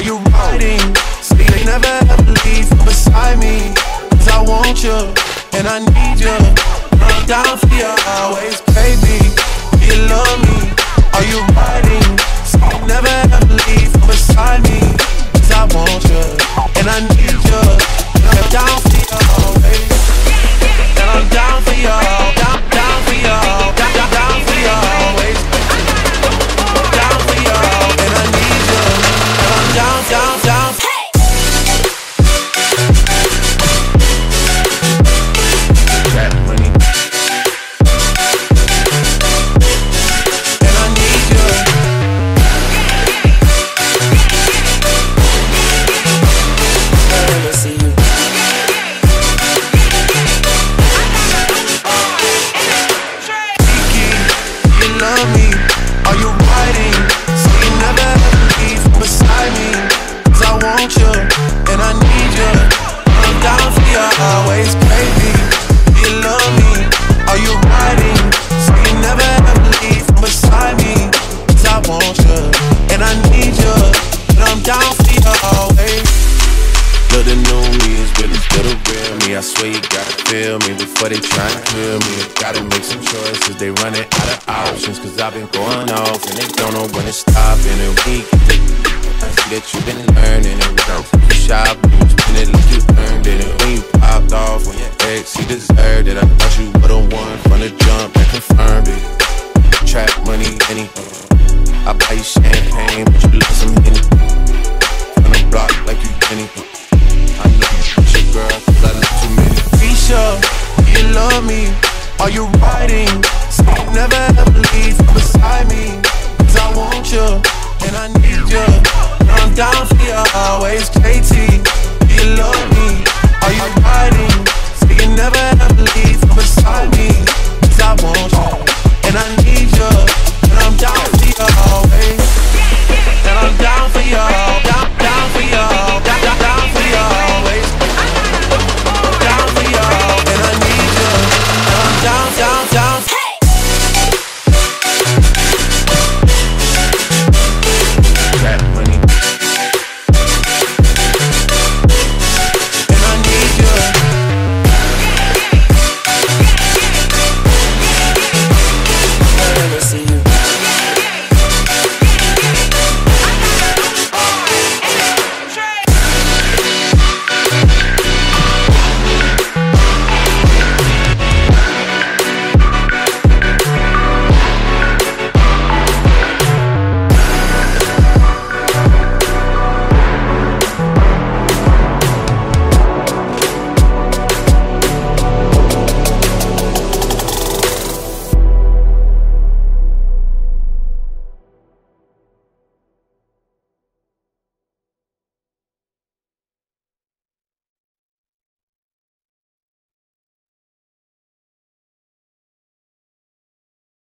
Are you riding? Say you never ever leave from beside me. Cause I want you and I need you. I'm down for you always, baby. Do you love me? Are you and I need you. I'm down for you always, baby. You love me? Are you riding? So you never ever leave from beside me. Cause I want you, and I need you. And I'm down for you always. Look, the new me is really still the real me. I swear you gotta feel me before they try to kill me. Gotta make some choices, they running out of options. Cause I've been going off and they don't know when to stop. And we get it. I see that you've been learning we don't you but you spend it like you earned it. And when you popped off on your ex, he deserved it. I thought you would've won from the jump and confirmed it. Trap money, any. I buy you champagne, but you love some Henny. On the block like you Jenny. I know you your girl, cause I love too many. Keisha, you love me? Are you riding? So you never ever leave beside me. Cause I want you, and I need you. Down for you always, KT. You love